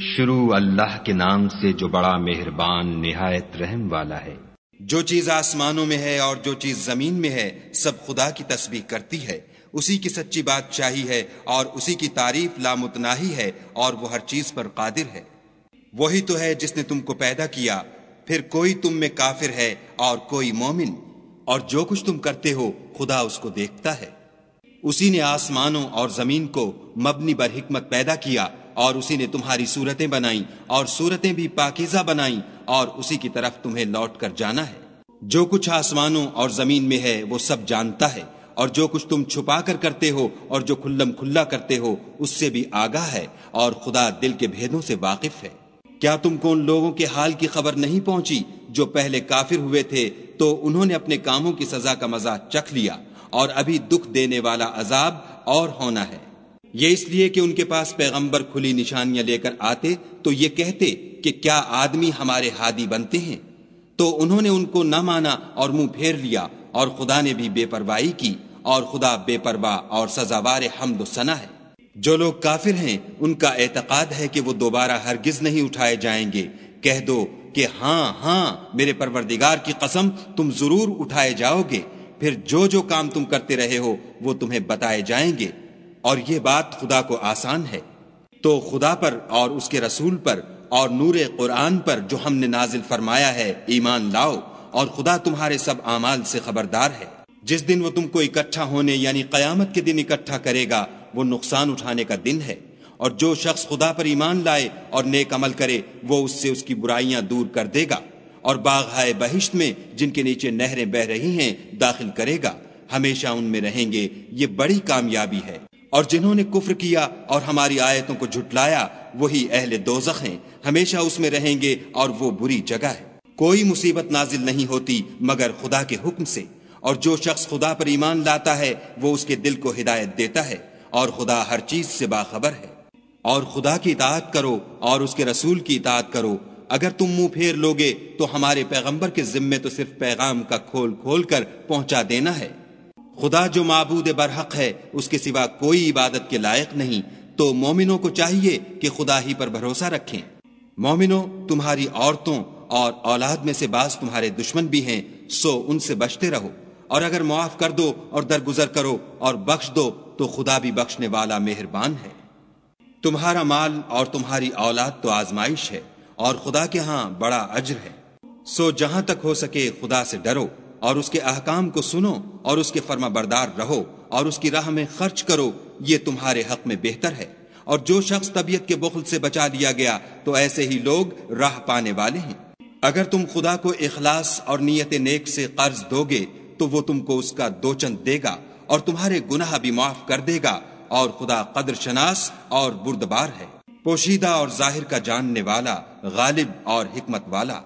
شروع اللہ کے نام سے جو بڑا مہربان نہایت رحم والا ہے۔ جو چیز آسمانوں میں ہے اور جو چیز زمین میں ہے، سب خدا کی تسبیح کرتی ہے۔ اسی کی سچی بات چاہی ہے اور اسی کی تعریف لامتناہی ہے اور وہ ہر چیز پر قادر ہے۔ وہی تو ہے جس نے تم کو پیدا کیا۔ پھر کوئی تم میں کافر ہے اور کوئی مومن۔ اور جو کچھ تم کرتے ہو، خدا اس کو دیکھتا ہے۔ اسی نے آسمانوں اور زمین کو مبنی بر حکمت پیدا کیا۔ اور اسی نے تمہاری صورتیں بنائیں اور صورتیں بھی پاکیزہ بنائیں اور اسی کی طرف تمہیں لوٹ کر جانا ہے۔ جو کچھ آسمانوں اور زمین میں ہے، وہ سب جانتا ہے۔ اور جو کچھ تم چھپا کر کرتے ہو اور جو کھلم کھلا کرتے ہو، اس سے بھی آگاہ ہے اور خدا دل کے بھیدوں سے واقف ہے۔ کیا تم کو ان لوگوں کے حال کی خبر نہیں پہنچی جو پہلے کافر ہوئے تھے؟ تو انہوں نے اپنے کاموں کی سزا کا مزہ چکھ لیا اور ابھی دکھ دینے والا عذاب اور ہونا ہے۔ یہ اس لیے کہ ان کے پاس پیغمبر کھلی نشانیاں لے کر آتے تو یہ کہتے کہ کیا آدمی ہمارے ہادی بنتے ہیں؟ تو انہوں نے ان کو نہ مانا اور منہ پھیر لیا اور خدا نے بھی بے پرواہی کی اور خدا بے پرواہ اور سزاوار حمد و سنا ہے۔ جو لوگ کافر ہیں، ان کا اعتقاد ہے کہ وہ دوبارہ ہرگز نہیں اٹھائے جائیں گے۔ کہہ دو کہ ہاں ہاں میرے پروردگار کی قسم، تم ضرور اٹھائے جاؤ گے۔ پھر جو جو کام تم کرتے رہے ہو، وہ تمہیں بتائے جائیں گے۔ اور یہ بات خدا کو آسان ہے۔ تو خدا پر اور اس کے رسول پر اور نور قرآن پر جو ہم نے نازل فرمایا ہے، ایمان لاؤ۔ اور خدا تمہارے سب اعمال سے خبردار ہے۔ جس دن وہ تم کو اکٹھا ہونے یعنی قیامت کے دن اکٹھا کرے گا، وہ نقصان اٹھانے کا دن ہے۔ اور جو شخص خدا پر ایمان لائے اور نیک عمل کرے، وہ اس سے اس کی برائیاں دور کر دے گا۔ اور باغ ہائے بہشت میں جن کے نیچے نہریں بہ رہی ہیں، داخل کرے گا۔ ہمیشہ ان میں رہیں گے، یہ بڑی کامیابی ہے۔ اور جنہوں نے کفر کیا اور ہماری آیتوں کو جھٹلایا، وہی اہل دوزخ ہیں۔ ہمیشہ اس میں رہیں گے اور وہ بری جگہ ہے۔ کوئی مصیبت نازل نہیں ہوتی مگر خدا کے حکم سے۔ اور جو شخص خدا پر ایمان لاتا ہے، وہ اس کے دل کو ہدایت دیتا ہے۔ اور خدا ہر چیز سے باخبر ہے۔ اور خدا کی اطاعت کرو اور اس کے رسول کی اطاعت کرو۔ اگر تم منہ پھیر لوگے، تو ہمارے پیغمبر کے ذمے تو صرف پیغام کا کھول کھول کر پہنچا دینا ہے۔ خدا جو معبود برحق ہے، اس کے سوا کوئی عبادت کے لائق نہیں۔ تو مومنوں کو چاہیے کہ خدا ہی پر بھروسہ رکھیں۔ مومنوں، تمہاری عورتوں اور اولاد میں سے بعض تمہارے دشمن بھی ہیں، سو ان سے بچتے رہو۔ اور اگر معاف کر دو اور درگزر کرو اور بخش دو، تو خدا بھی بخشنے والا مہربان ہے۔ تمہارا مال اور تمہاری اولاد تو آزمائش ہے، اور خدا کے ہاں بڑا اجر ہے۔ سو جہاں تک ہو سکے خدا سے ڈرو۔ اور اس کے احکام کو سنو اور اس کے فرما بردار رہو اور اس کی راہ میں خرچ کرو، یہ تمہارے حق میں بہتر ہے۔ اور جو شخص طبیعت کے بخل سے بچا دیا گیا، تو ایسے ہی لوگ راہ پانے والے ہیں۔ اگر تم خدا کو اخلاص اور نیت نیک سے قرض دو گے تو وہ تم کو اس کا دو چند دے گا اور تمہارے گناہ بھی معاف کر دے گا۔ اور خدا قدر شناس اور بردبار ہے۔ پوشیدہ اور ظاہر کا جاننے والا، غالب اور حکمت والا۔